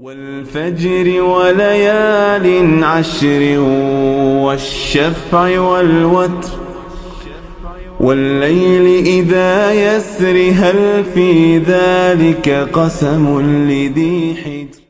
والفجر وليال عشر والشفع والوتر والليل إذا يسر هل في ذلك قسم لذي حجر